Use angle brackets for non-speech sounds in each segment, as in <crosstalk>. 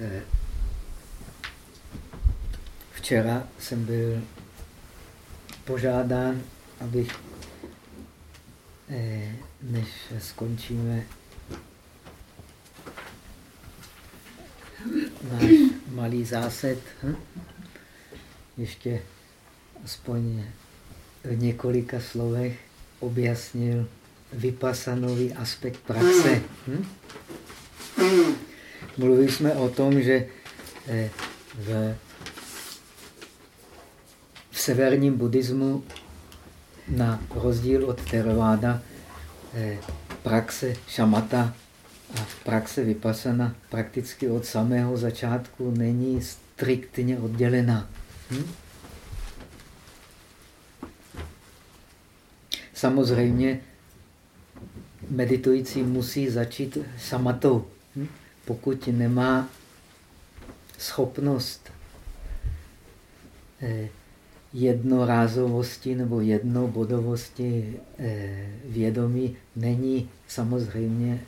eh, včera jsem byl požádán, abych, eh, než skončíme náš malý zásad, hm? ještě aspoň v několika slovech objasnil vypasanový aspekt praxe. Hm? Mluvili jsme o tom, že eh, v, severním buddhismu na rozdíl od Theravada eh, praxe šamata a praxe vypasana prakticky od samého začátku není striktně oddělená. Hm? Samozřejmě meditující musí začít samatou. Hm? Pokud nemá schopnost eh, jednorázovosti nebo jednobodovosti eh, vědomí, není samozřejmě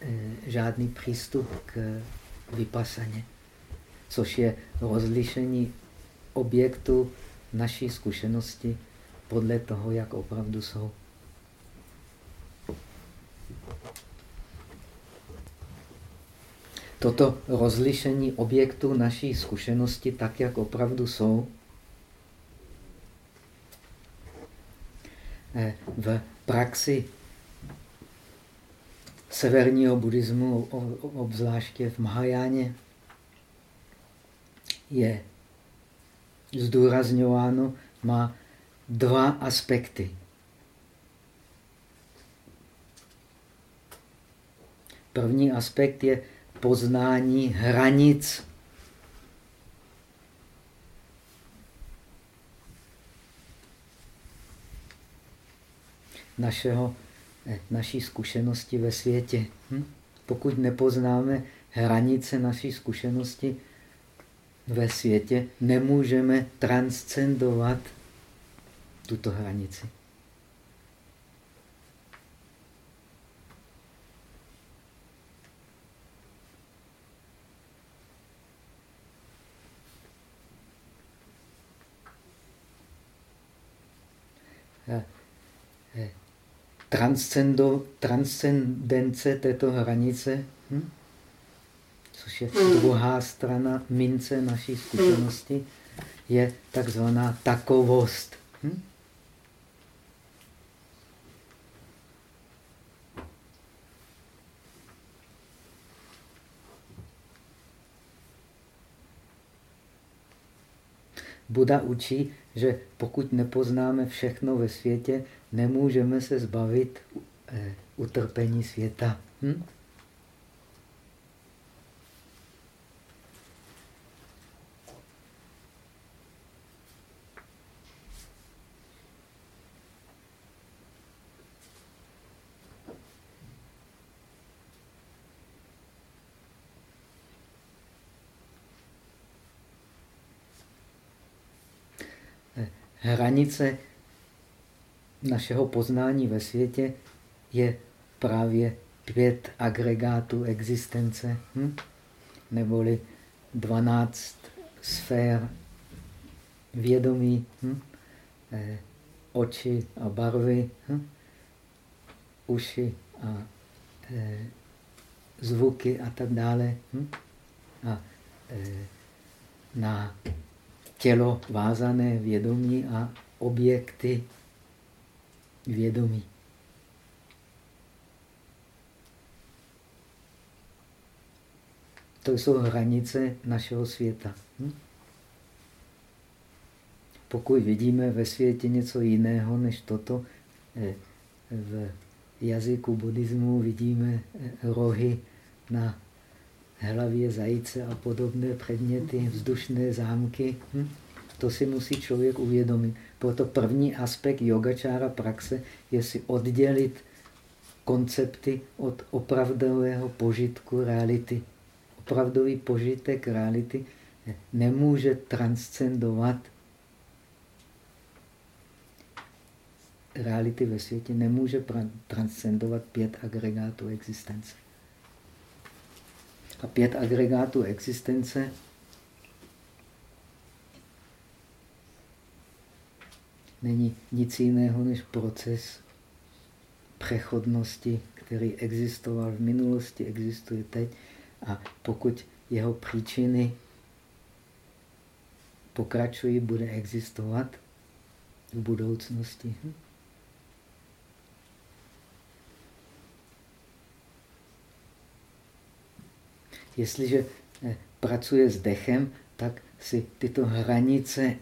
eh, žádný přístup k vypasaně, což je rozlišení objektu naší zkušenosti podle toho, jak opravdu jsou. Toto rozlišení objektu naší zkušenosti tak, jak opravdu jsou, eh, v praxi severního buddhismu, obzvláště v Mahajáně, je zdůrazňováno, má dva aspekty. První aspekt je poznání hranic našeho, eh, naší zkušenosti ve světě. Hm? Pokud nepoznáme hranice naší zkušenosti ve světě, nemůžeme transcendovat tuto hranici. Transcendence této hranice, hm? což je druhá strana mince naší zkušenosti, je takzvaná takovost. Hm? Buda učí, že pokud nepoznáme všechno ve světě, nemůžeme se zbavit eh, utrpení světa. Hm? Hranice našeho poznání ve světě je právě pět agregátů existence, hm? neboli dvanáct sfér vědomí, hm? eh, oči a barvy, hm? uši a eh, zvuky a tak dále. Hm? A eh, na tělo vázané vědomí a objekty vědomí. To jsou hranice našeho světa. Hm? Pokud vidíme ve světě něco jiného než toto, eh, v jazyku buddhismu vidíme eh, rohy na hlavě zajíce a podobné předměty, vzdušné zámky. Hm? To si musí člověk uvědomit. Proto první aspekt yogačára praxe je si oddělit koncepty od opravdového požitku reality. Opravdový požitek reality nemůže transcendovat reality ve světě nemůže transcendovat pět agregátů existence. A pět agregátů existence není nic jiného než proces přechodnosti, který existoval v minulosti, existuje teď. A pokud jeho příčiny pokračují, bude existovat v budoucnosti. Hm? Jestliže eh, pracuje s dechem, tak si tyto hranice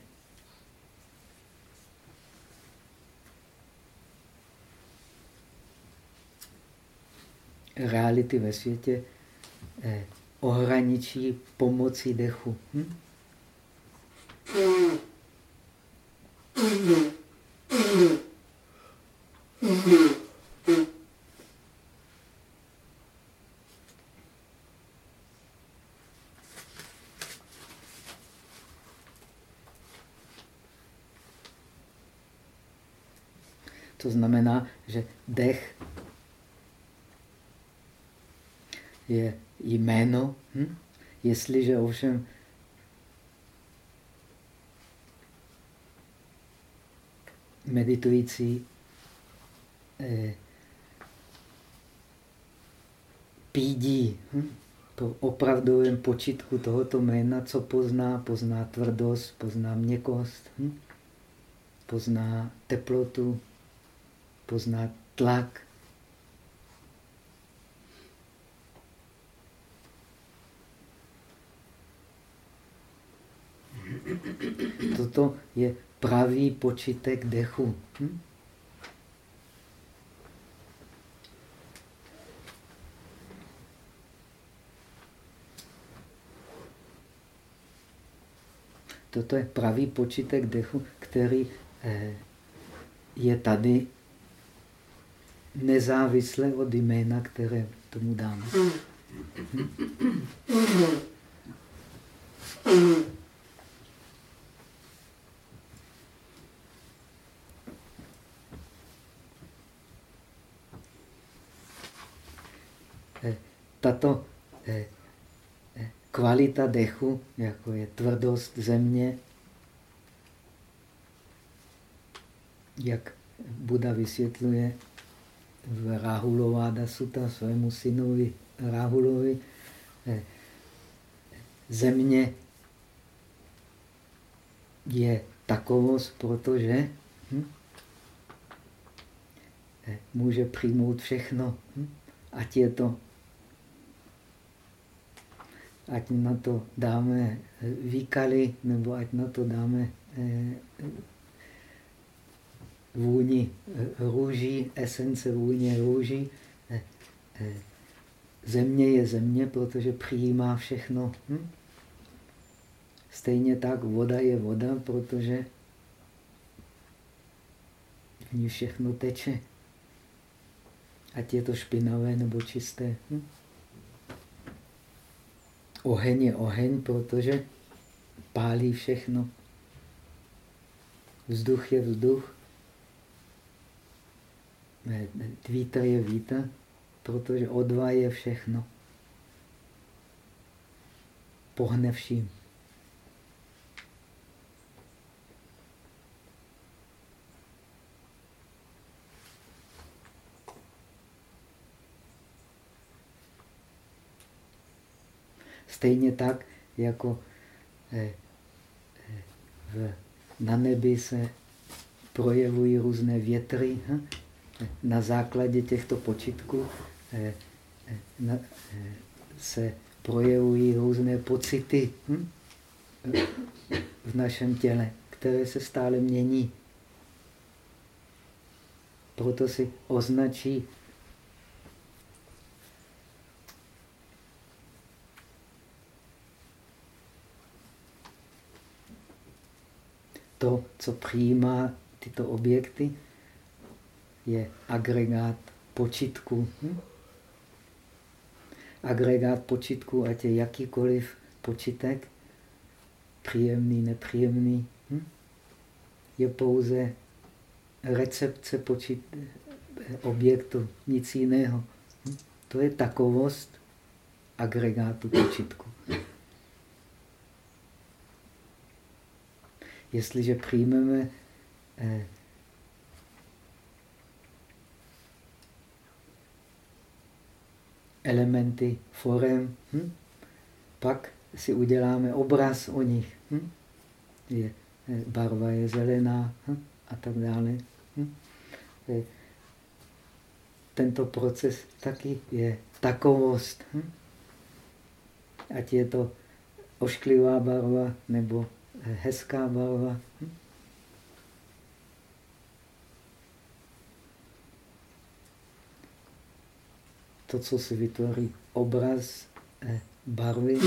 reality ve světě eh, ohraničí pomocí dechu. Hm? To znamená, že dech je jméno. Hm? Jestliže ovšem meditující eh, pídí hm? po opravdovém počitku tohoto jména, co pozná? Pozná tvrdost, pozná měkost, hm? pozná teplotu, pozná tlak, Toto je pravý počitek dechu. Hm? Toto je pravý počitek dechu, který eh, je tady nezávisle od jména, které tomu dáme. Hm? tato eh, eh, kvalita dechu, jako je tvrdost země, jak Buda vysvětluje v Rahulováda Sutta svému synovi Rahulovi, eh, země je takovost, protože hm, může přijmout všechno. Hm, ať je to ať na to dáme eh, výkaly, nebo ať na to dáme eh, vůni eh, růží, esence vůně růží. Země je země, protože přijímá všechno. Hm? Stejně tak voda je voda, protože v ní všechno teče. Ať je to špinavé nebo čisté. Hm? Oheň je oheň, protože pálí všechno. Vzduch je vzduch. Vítr je vítr, protože odva je všechno. Pohne vším. Stejně tak, jako eh, eh, na nebi se projevují různé větry. Na základě těchto počitků eh, se projevují různé pocity hm? v našem těle, které se stále mění. Proto si označí to, co přijímá tyto objekty, je agregát počitku. Hm? Agregát počitku, ať je jakýkoliv počitek, příjemný, nepříjemný, hm? je pouze recepce počit objektu, nic jiného. Hm? To je takovost, agregátu počitku. Jestliže přijmeme eh, elementy forem, hm? pak si uděláme obraz o nich. Hm? Je, barva je zelená hm? a tak dále. Hm? Je, tento proces taky je takovost. Hm? Ať je to ošklivá barva nebo hezká barva. Hm? To, co se vytvoří obraz eh, barvy,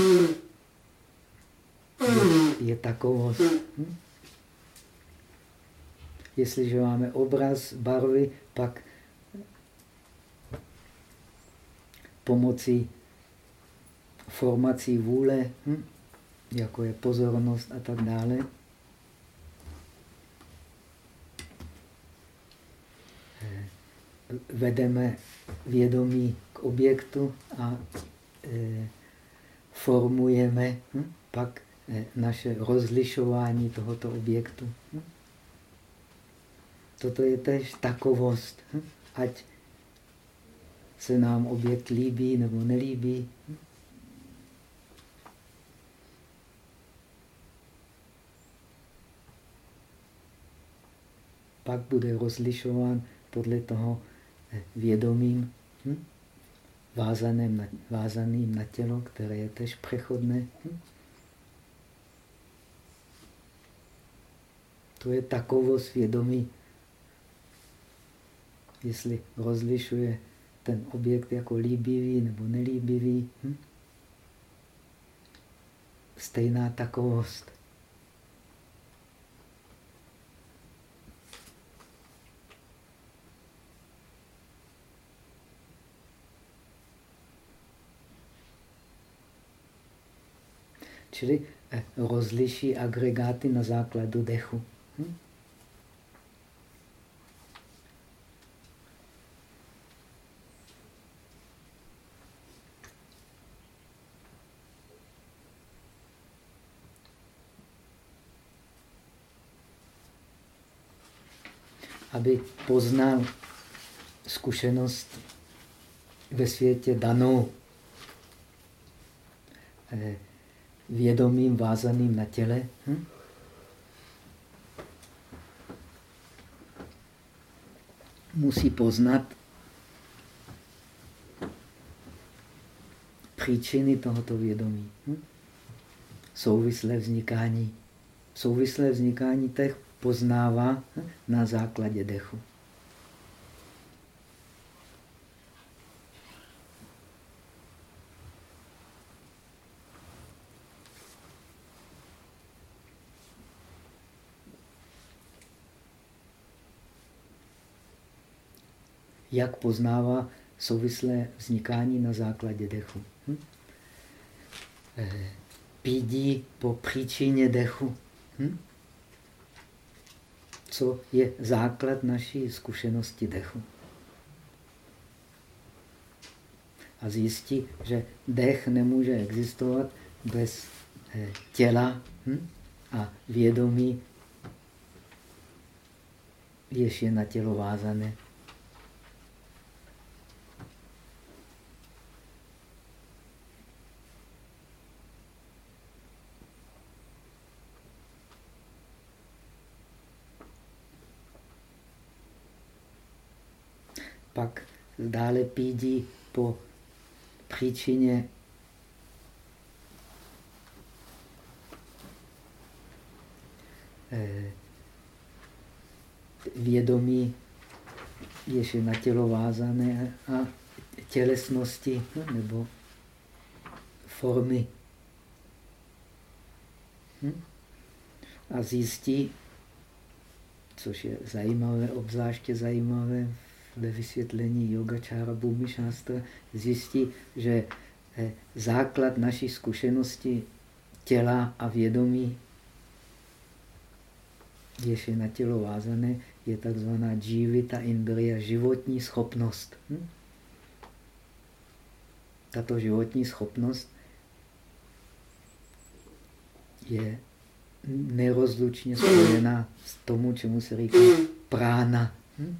je, je takovost. Hm? Jestliže máme obraz barvy, pak pomocí formací vůle, hm? jako je pozornost a tak dále, vedeme vědomí k objektu a e, formujeme hm? pak e, naše rozlišování tohoto objektu. Hm? Toto je tež takovost. Hm? Ať se nám objekt líbí nebo nelíbí. Pak bude rozlišován podle toho vědomím, hm? vázaným, na, vázaným na tělo, které je tež přechodné. Hm? To je takovost vědomí. Jestli rozlišuje ten objekt jako líbivý nebo nelíbivý. Hm? Stejná takovost. Čili eh, rozliší agregáty na základu dechu. Hm? aby poznal zkušenost ve světě danou eh, vědomím vázaným na těle. Hm? Musí poznat příčiny tohoto vědomí. Hm? Souvislé vznikání. Souvislé vznikání těch poznává na základě dechu. Jak poznává souvislé vznikání na základě dechu? Hm? Eh, pídí po příčině dechu. Hm? co je základ naší zkušenosti dechu. A zjistí, že dech nemůže existovat bez eh, těla hm? a vědomí, jež je na tělo vázané. pak dále pídí po příčině eh, vědomí, jež je na tělo vázané a tělesnosti nebo formy. Hm? A zjistí, což je zajímavé, obzvláště zajímavé ve vysvětlení yogačára Bhumi Shastra zjistí, že eh, základ naší zkušenosti těla a vědomí, jež je na tělo vázané, je takzvaná dživita indriya, životní schopnost. Hm? tato životní schopnost je nerozlučně spojená s tomu, čemu se říká prána. Hm?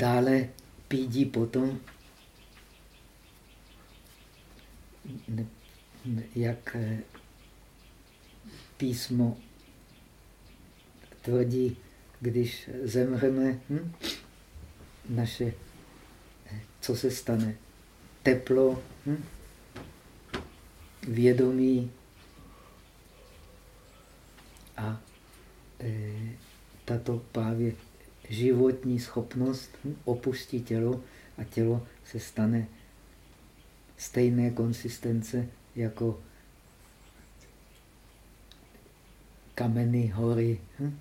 Dále pídí potom, jak eh, písmo tvrdí, když zemřeme, hm? naše, eh, co se stane? Teplo, hm? vědomí a e, tato právě životní schopnost opustí tělo a tělo se stane stejné konsistence jako kameny, hory, hm?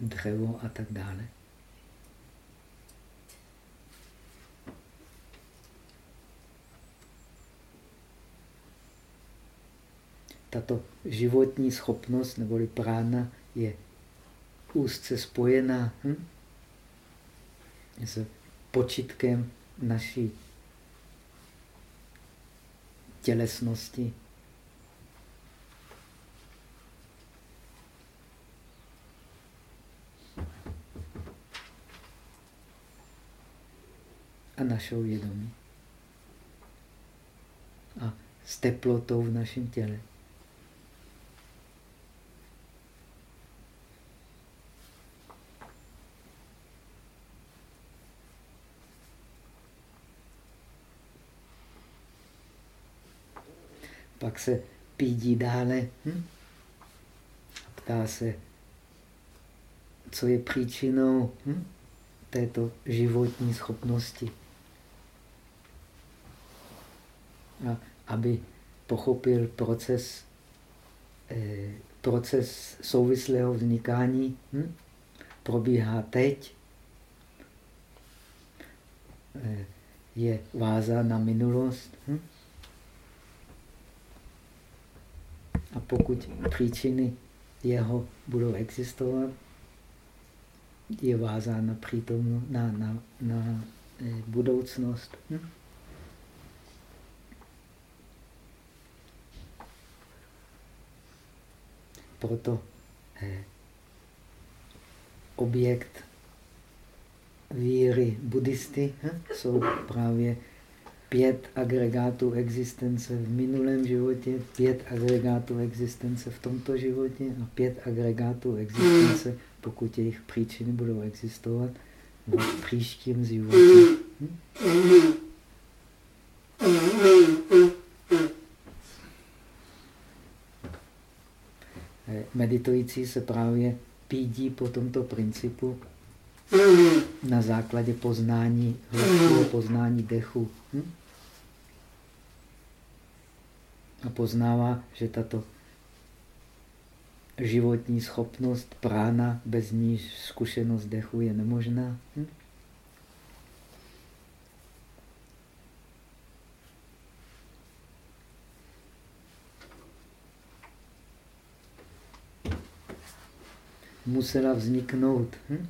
dřevo a tak dále. Tato životní schopnost neboli prána je úzce spojená hm? s počitkem naší tělesnosti. a našeho vědomí. A s teplotou v našem těle. Se pídí dále. Hm? Ptá se, co je příčinou hm? této životní schopnosti. A aby pochopil proces, eh, proces souvislého vznikání, hm? probíhá teď, eh, je vázán na minulost. Hm? A pokud příčiny jeho budou existovat, je vázán na přítomnost, na, na, na eh, budoucnost. Hm? Proto eh, objekt víry buddhisty hm? jsou právě pět agregátů existence v minulém životě, pět agregátů existence v tomto životě a pět agregátů existence, pokud jejich příčiny budou existovat, v příštím životě. Hm? Meditující se právě pídí po tomto principu na základě poznání, hladkého poznání dechu. Hm? A poznává, že tato životní schopnost prána, bez níž zkušenost dechu je nemožná. Hm? Musela vzniknout hm?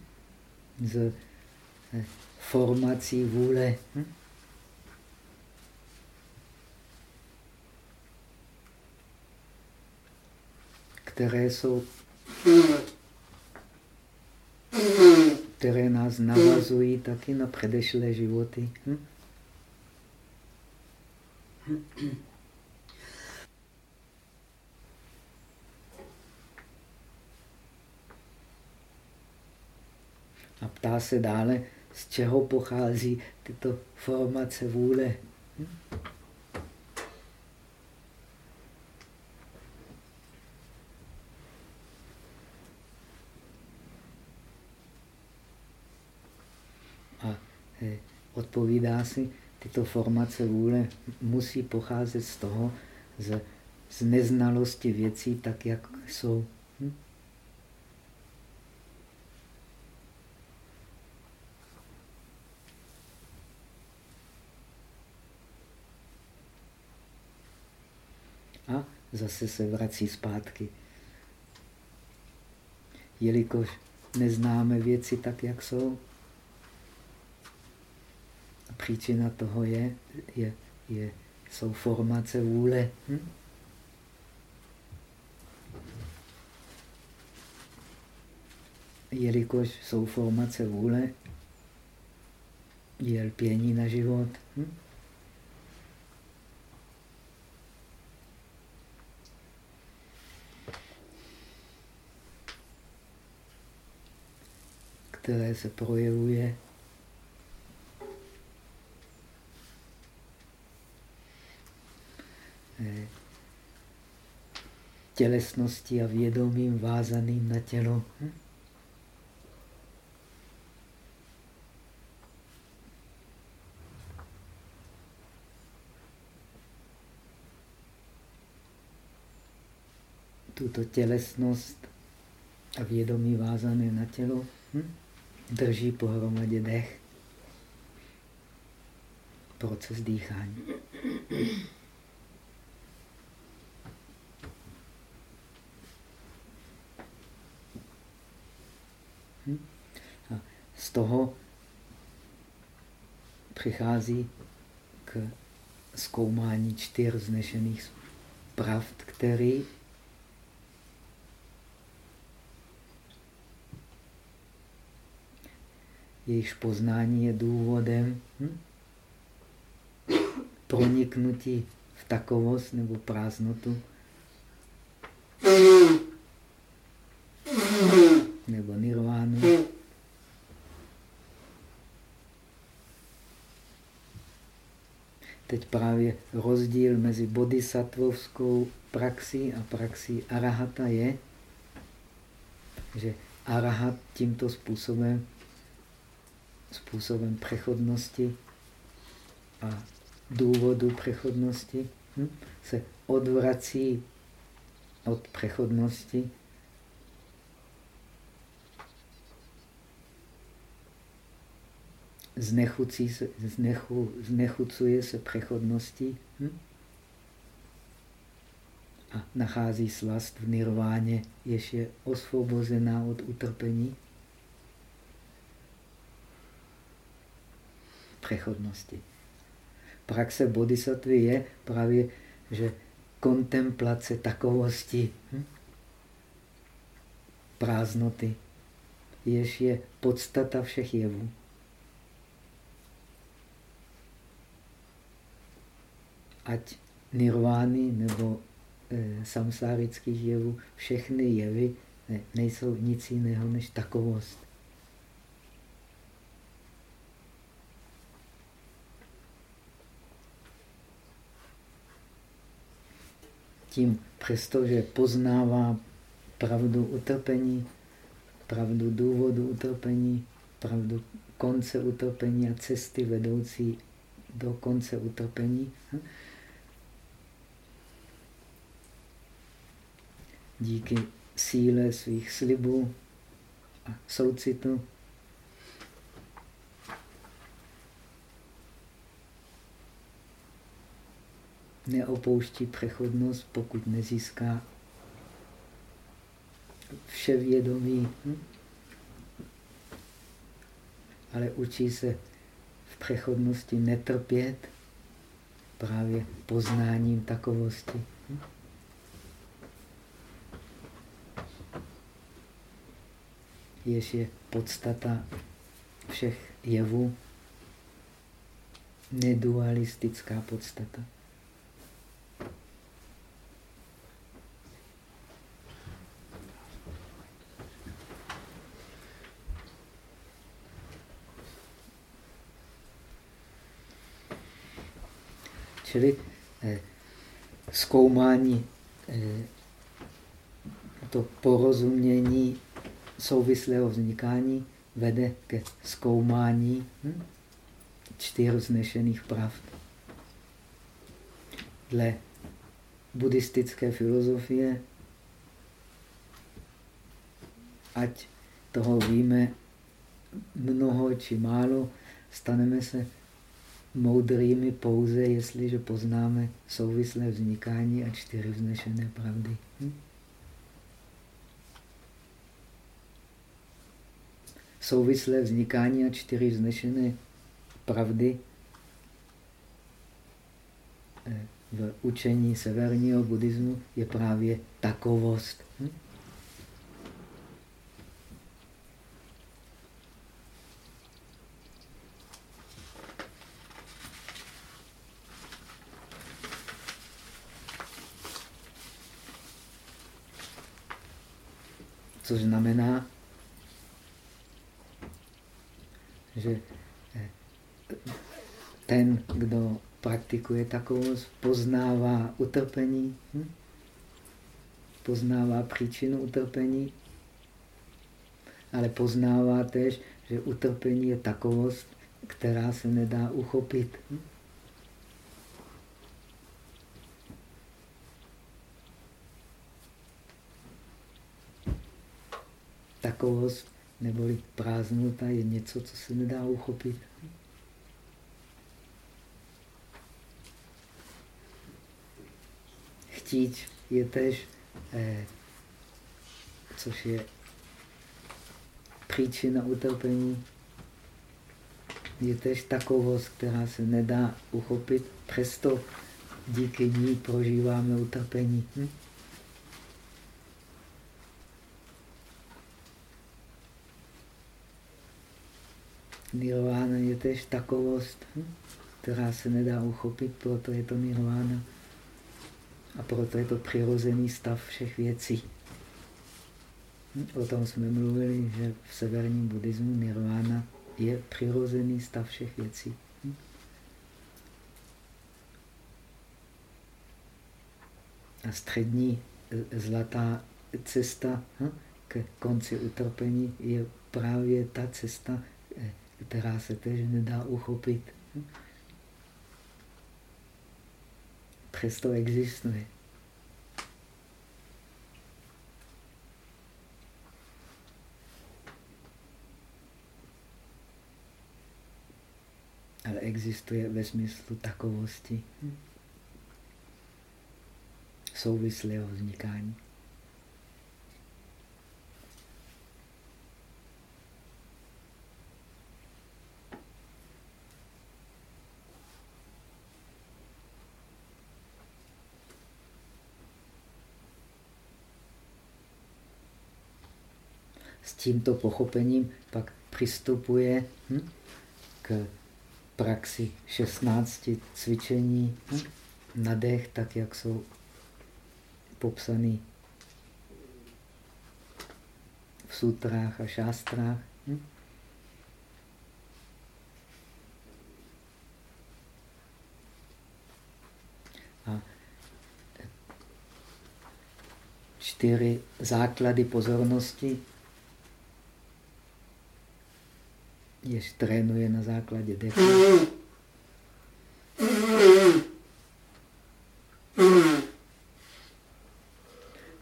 Z eh, formací vůle. Hm? které jsou které nás navazují taky na předešlé životy. Hm? A ptá se dále, z čeho pochází tyto formace vůle. Hm? odpovídá si, tyto formace vůle musí pocházet z toho, z, z neznalosti věcí tak, jak jsou. Hm? a zase se vrací zpátky. Jelikož neznáme věci tak, jak jsou, příčina toho je, je, je jsou formace vůle. Hm? Jelikož jsou formace vůle, je lpění na život. Hm? Které se projevuje eh, tělesností a vědomím vázaným na tělo. Hm? tuto tělesnost a vědomí vázané na tělo hm? Drží pohromadě dech. Proces dýchání. Hm? A z toho přichází k zkoumání čtyř znešených pravd, který jejichž poznání je důvodem hm? proniknutí v takovost nebo prázdnotu nebo nirvánu. Teď právě rozdíl mezi bodhisattvovskou praxí a praxí arahata je, že arahat tímto způsobem způsobem přechodnosti a důvodu přechodnosti hm, se odvrací od přechodnosti se, znechu, znechucuje se přechodností hm? a nachází slast v nirváně, jež je osvobozená od utrpení. Přechodnosti. Praxe bodhisattva je právě, že kontemplace takovosti, hm? prázdnoty, jež je podstata všech jevů. Ať nirvány nebo e, samsárických jevů, všechny jevy ne, nejsou nic jiného než takovost. Tím, přestože poznává pravdu utrpení, pravdu důvodu utrpení, pravdu konce utrpení a cesty vedoucí do konce utrpení, díky síle svých slibů a soucitu neopouští přechodnost, pokud nezíská vševědomí. Hm? Ale učí se v přechodnosti netrpět právě poznáním takovosti. Hm? Jež je podstata všech jevů, nedualistická podstata. Čili eh, zkoumání, eh, to porozumění souvislého vznikání vede ke zkoumání hm, čtyř znešených pravd. Dle buddhistické filozofie, ať toho víme mnoho či málo, staneme se moudrými pouze, jestliže poznáme souvislé vznikání a čtyři vznešené pravdy. Hm? Souvislé vznikání a čtyři vznešené pravdy eh, v učení severního buddhismu je právě takovost. Hm? Což znamená, že eh, ten, kdo praktikuje takovost, poznává utrpení, hm? poznává příčinu utrpení, ale poznává tež, že utrpení je takovost, která se nedá uchopit. Hm? Takovost neboli prázdnota je něco, co se nedá uchopit. Chtíč je tež, eh, což je příčina utrpení, je tež takovost, která se nedá uchopit, přesto díky ní prožíváme utrpení. Hm? Nirvana je tež takovost, hm? která se nedá uchopit, proto je to nirvana. A proto je to přirozený stav všech věcí. Hm? O tom jsme mluvili, že v severním buddhismu nirvana je přirozený stav všech věcí. Hm? A střední e, zlatá cesta k konci utrpení je právě ta cesta, e, která se tež nedá uchopit. Přesto existuje. Ale existuje ve smyslu takovosti souvislého vznikání. s tímto pochopením pak přistupuje hm, k praxi 16 cvičení hm, na dech, tak jak jsou popsaný v sutrách a šástrách. Hm. A čtyři základy pozornosti jež trénuje na základě dechu.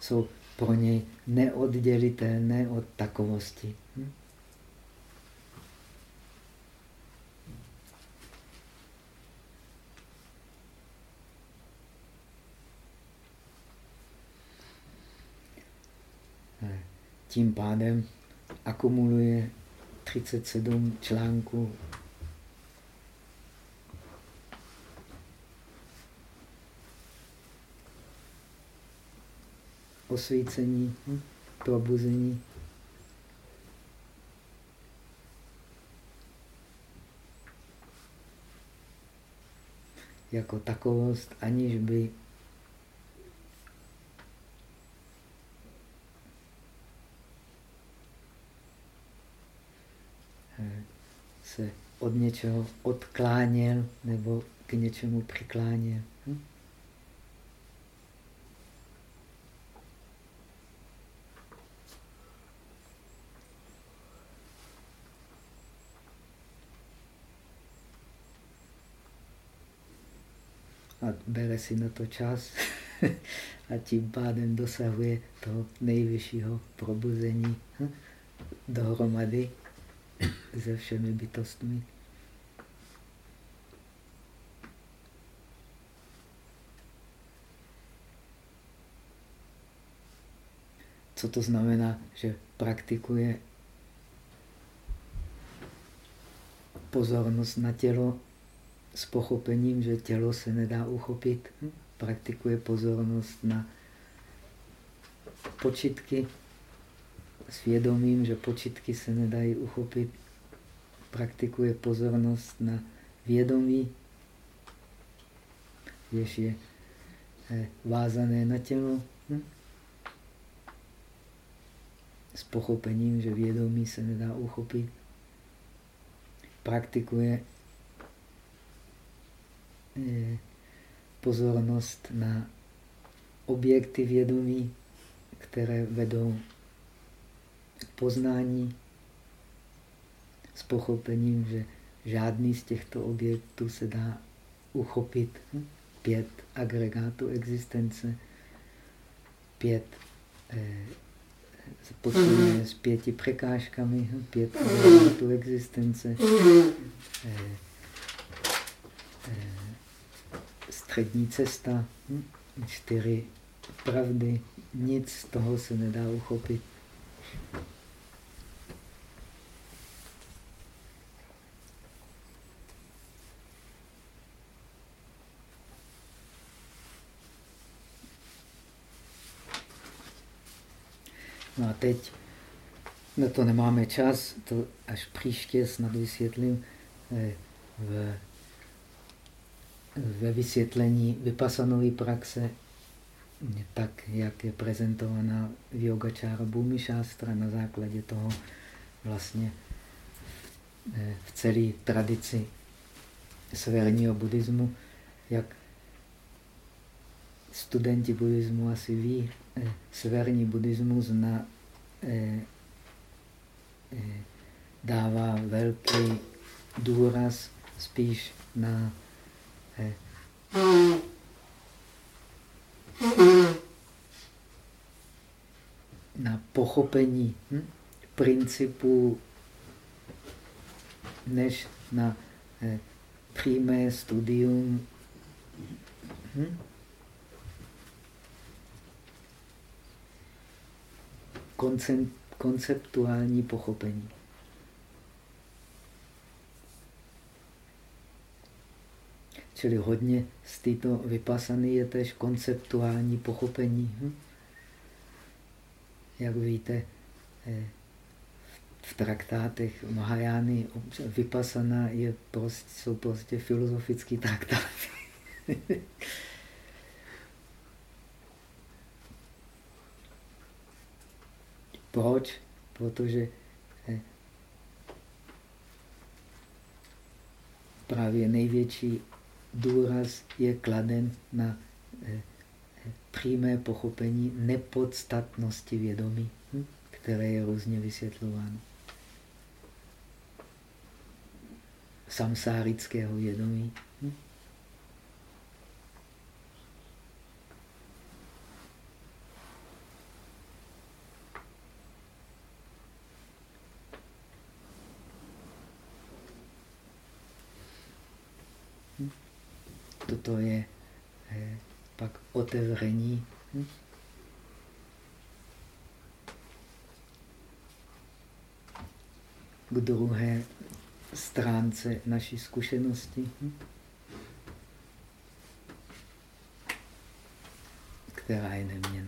Jsou pro něj neoddělitelné od takovosti. Hm? Tím pádem akumuluje 37 článků osvícení, hm? probuzení. Jako takovost, aniž by se od něčeho odkláněl nebo k něčemu přikláněl. Hm? A bere si na to čas <laughs> a tím pádem dosahuje toho nejvyššího probuzení hm? dohromady se všemi bytostmi. Co to znamená, že praktikuje pozornost na tělo s pochopením, že tělo se nedá uchopit. Praktikuje pozornost na počitky s vědomím, že počitky se nedají uchopit. Praktikuje pozornost na vědomí, jež je eh, vázané na tělo. Hm? S pochopením, že vědomí se nedá uchopit. Praktikuje eh, pozornost na objekty vědomí, které vedou k poznání s pochopením, že žádný z těchto objektů se dá uchopit. Pět agregátů existence, pět eh, počínaje s pěti překážkami, pět agregátů existence, eh, eh, střední cesta, hm? čtyři pravdy, nic z toho se nedá uchopit. Teď na to nemáme čas, to až příště snad vysvětlím eh, v, ve vysvětlení vypasanové praxe, tak jak je prezentovaná v Yogačára Bhumi Shastra na základě toho vlastně eh, v celé tradici severního buddhismu, jak studenti buddhismu asi ví, eh, severní buddhismus na, dává velký důraz spíš na eh, na pochopení hm, principu než na eh, přímé studium hm, konceptuální pochopení. Čili hodně z této vypasany je tež konceptuální pochopení. Hm? Jak víte, eh, v traktátech Mahajány vypasana je prostě, jsou prostě filozofické traktáty. <laughs> Proč? Protože eh, právě největší důraz je kladen na eh, přímé pochopení nepodstatnosti vědomí, hm, které je různě vysvětlováno. Samsárického vědomí. Toto je pak otevření. Hm? K druhé stránce naší zkušenosti, hm? která je neměná.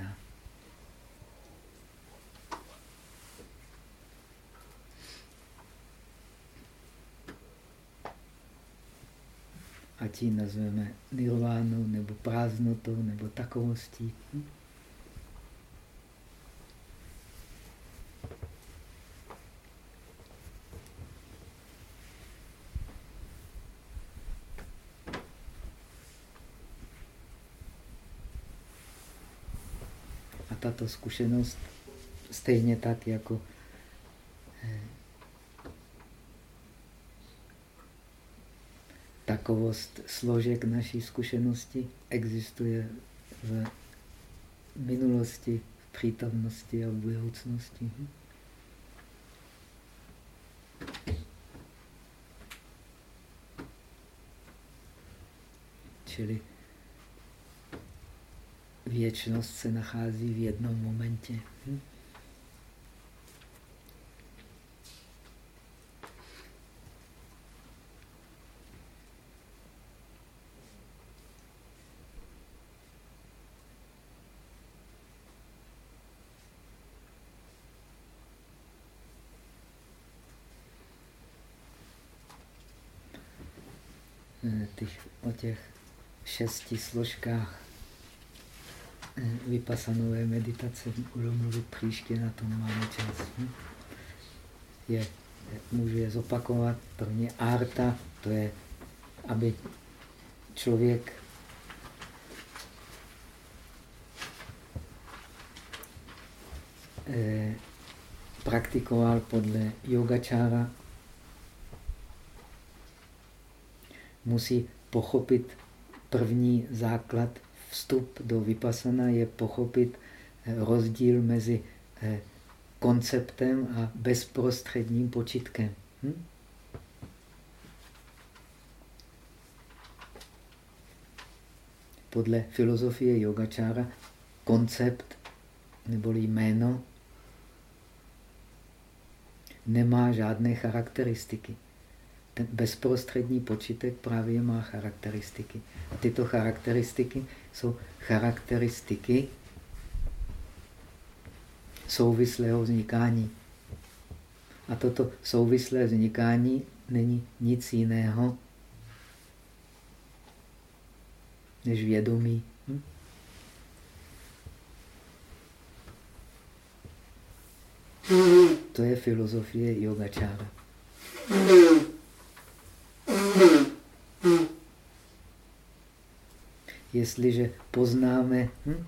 Ať ji nazveme nirvánou, nebo prázdnotou, nebo takovostí. Hm? A tato zkušenost, stejně tak jako takovost složek naší zkušenosti existuje v minulosti, v přítomnosti a v budoucnosti. Čili věčnost se nachází v jednom momentě. Hm? eh, těch, šesti složkách eh, vypasanové meditace budu mluvit příště, na tom máme čas. Hm? Je, můžu je zopakovat. Prvně arta, to je, aby člověk eh, praktikoval podle yogačára, musí pochopit první základ, vstup do vypasana je pochopit eh, rozdíl mezi eh, konceptem a bezprostředním počitkem. Hm? Podle filozofie yogačára koncept neboli jméno nemá žádné charakteristiky. Ten bezprostřední počítek právě má charakteristiky. A tyto charakteristiky jsou charakteristiky souvislého vznikání. A toto souvislé vznikání není nic jiného než vědomí. Hm? To je filozofie yogačára. Jestliže poznáme, hm,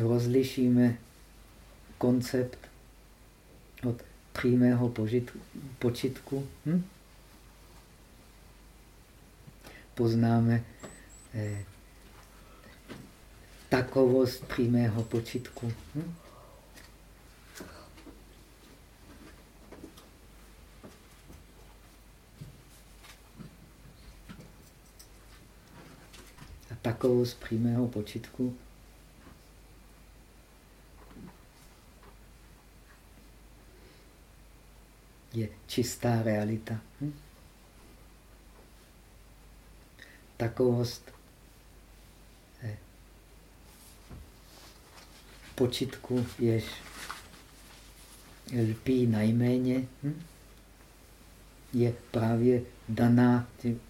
rozlišíme koncept od přímého počitku, hm, poznáme eh, takovost přímého počitku. Hm? Takovou z přímého počitku. Je čistá realita. Hm? Takovost eh, počitku, jež lpí najméně, hm? je právě daná tím,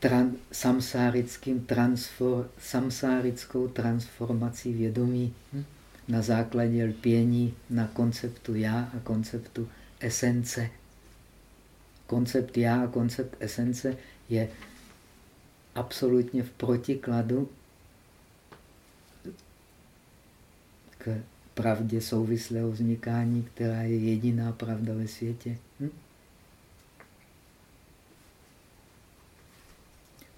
tran, samsárickým transfor, samsárickou transformací vědomí hm? na základě lpění na konceptu já a konceptu esence. Koncept já a koncept esence je absolutně v protikladu k pravdě souvislého vznikání, která je jediná pravda ve světě. Hm?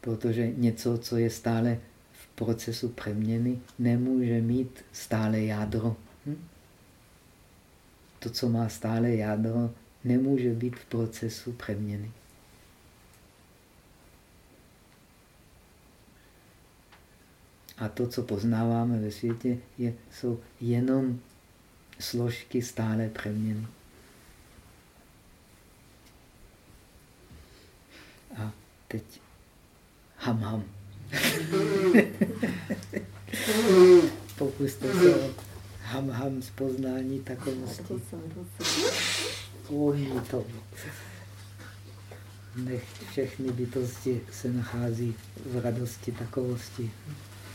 Protože něco, co je stále v procesu přeměny, nemůže mít stále jádro. Hm? To, co má stále jádro, nemůže být v procesu přeměny. A to, co poznáváme ve světě, je, jsou jenom složky stále přeměny. A teď ham ham. <laughs> Pokuste se o ham ham z poznání takovosti. Uhlí to. Nech všechny bytosti se nachází v radosti takovosti.